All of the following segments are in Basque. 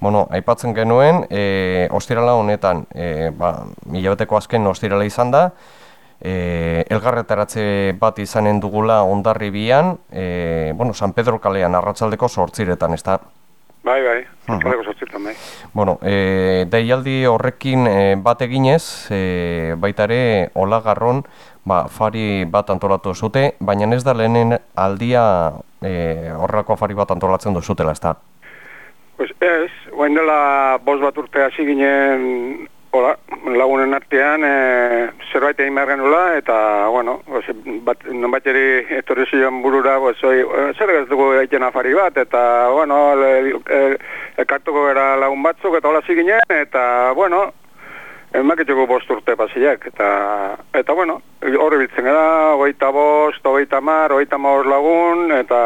Bueno, aipatzen genuen, e, ostirala honetan, e, ba, mila bateko azken ostirala izan da, e, elgarretaratze bat izanen dugula ondarri bian, e, bueno, San Pedro kalean arratsaldeko sortziretan, ez da? Bai, bai, arratsaldeko sortziretan, bai. Bueno, e, deialdi horrekin e, bat eginez, e, baita ere, olagarron, ba, fari bat antolatu zute, baina ez da lehenen aldia e, horrako fari bat antolatzen duzutela, ez da? Pues ez, guain dela bos bat urte hasi ginen Hola, lagunen artean e, zerbait egin behar genula, eta, bueno, oze, bat, non bat eri etorri zion burura, oi, e, zer ez dugu egiten afari bat, eta, bueno, elkartuko e, gara lagun batzuk, eta hola ziginen, eta, bueno, emaketxuko bost urte pasiak, eta, eta, bueno, horri biltzen gara, ogeita bost, ogeita mar, ogeita mar lagun, eta,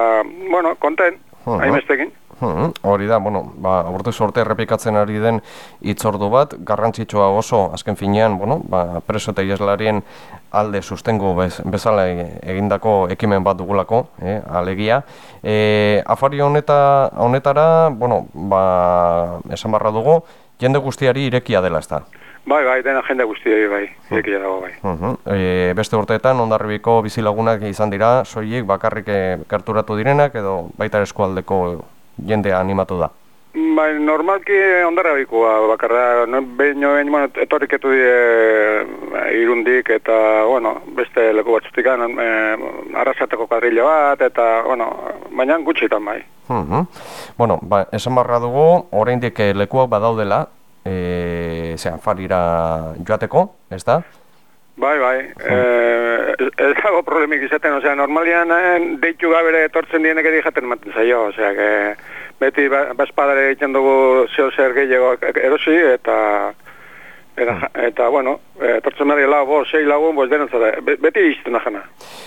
bueno, konten, uh -huh. Hmm, hori da, bueno, ba, urte sorte errepikatzen ari den itzordu bat, garrantzitsua oso, azken finean, bueno, ba, preso eta ieslarien alde sustengo bez, bezala egindako ekimen bat dugulako, eh, alegia. E, afari honeta, honetara, bueno, ba, esan barra dugu, jende guztiari irekia dela ez da. Bai, bai, dena jende guztiari bai, hmm. irekia dago bai. Uh e, beste urteetan, ondarribiko bizilagunak izan dira, soilik bakarrik karturatu direnak, edo baita eskualdeko jendea animatu da? Bai, normalki ondara bikoa bakarra, no, behin joen, bueno, etorriketu die e, irundik eta, bueno, beste leku batzutik e, arrasateko kadrilla bat, eta, bueno, baina gutxitan bai. Uh Bueno, ba, esan barra dugu, oraindik eh, lekuak badaudela, e, zean, farira joateko, ez da? Bai, bai, eh, ez dago problemik izaten, osea, normalian eh, deitu gabere etortzen dienek edo jaten maten zaio, osea, que beti ba, baspadare egiten dugu zeo zer gehiago erosi, eta, eta, hmm. eta bueno, etortzen meri lau, bo, sei lagun, boz denen zara, beti izten jana.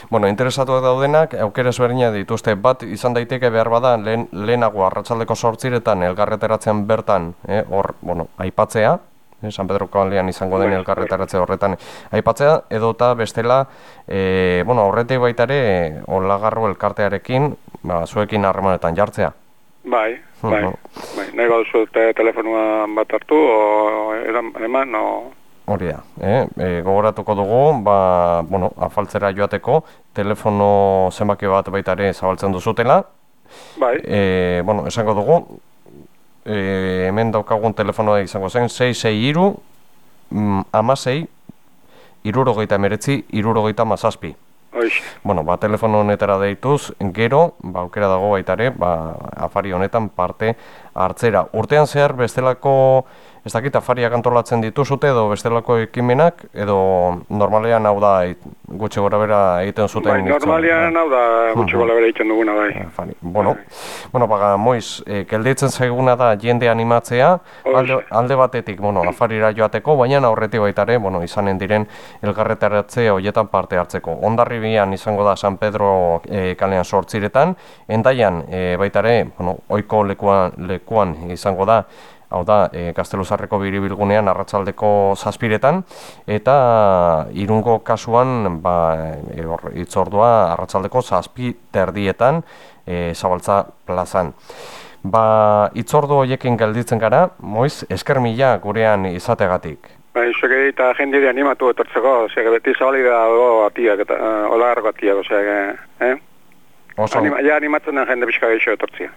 Bueno, interesatuak daudenak, aukera ezberdina dituzte, bat izan daiteke behar bada, lehen, lehenago arratsaldeko sortziretan, elgarreteratzen bertan, eh, hor, bueno, aipatzea, San Pedro Kalean izango den elkarretaratze horretan aipatzea edota bestela e, bueno, horretik baita ere olagarro elkartearekin ba, zuekin harremanetan jartzea. Bai, bai, bai, nahi baduzu te telefonua bat hartu o eman, o... Hori da, eh? e, gogoratuko dugu, ba, bueno, afaltzera joateko, telefono zenbaki bat baita ere zabaltzen duzutela. Bai. E, bueno, esango dugu, e, hemen daukagun telefonoa izango zen, 662 mm, amasei, irurogeita meretzi, irurogeita mazazpi. Bueno, ba, telefono honetara deituz, gero, ba, aukera dago baitare, ba, afari honetan parte hartzera. Urtean zehar, bestelako ez dakit afariak antolatzen dituzute edo bestelako ekimenak edo normalean hau da gutxi gora bera egiten zuten bai, normalean hau da gutxi gora bera egiten duguna bai Fani. Bueno, bueno baga, moiz, e, kelditzen zaiguna da jende animatzea alde, alde batetik, bueno, afarira joateko baina aurretik baitare, bueno, izanen diren elgarretaratze hoietan parte hartzeko. Ondarri bian izango da San Pedro e, kalean sortziretan endaian e, baitare, bueno, oiko lekuan, lekuan izango da hau da, e, Gazteluzarreko biribilgunean arratsaldeko zazpiretan, eta irungo kasuan, ba, e, or, itzordua arratsaldeko zazpi terdietan, e, zabaltza plazan. Ba, itzordu horiekin gelditzen gara, moiz, esker mila gurean izategatik. Ba, izuek eta jende animatu etortzeko, ose, beti zabali da atiak, eta uh, olargo atiak, ose, eh? Oso... Anima, ja animatzen den jende pixka gehiago etortzia.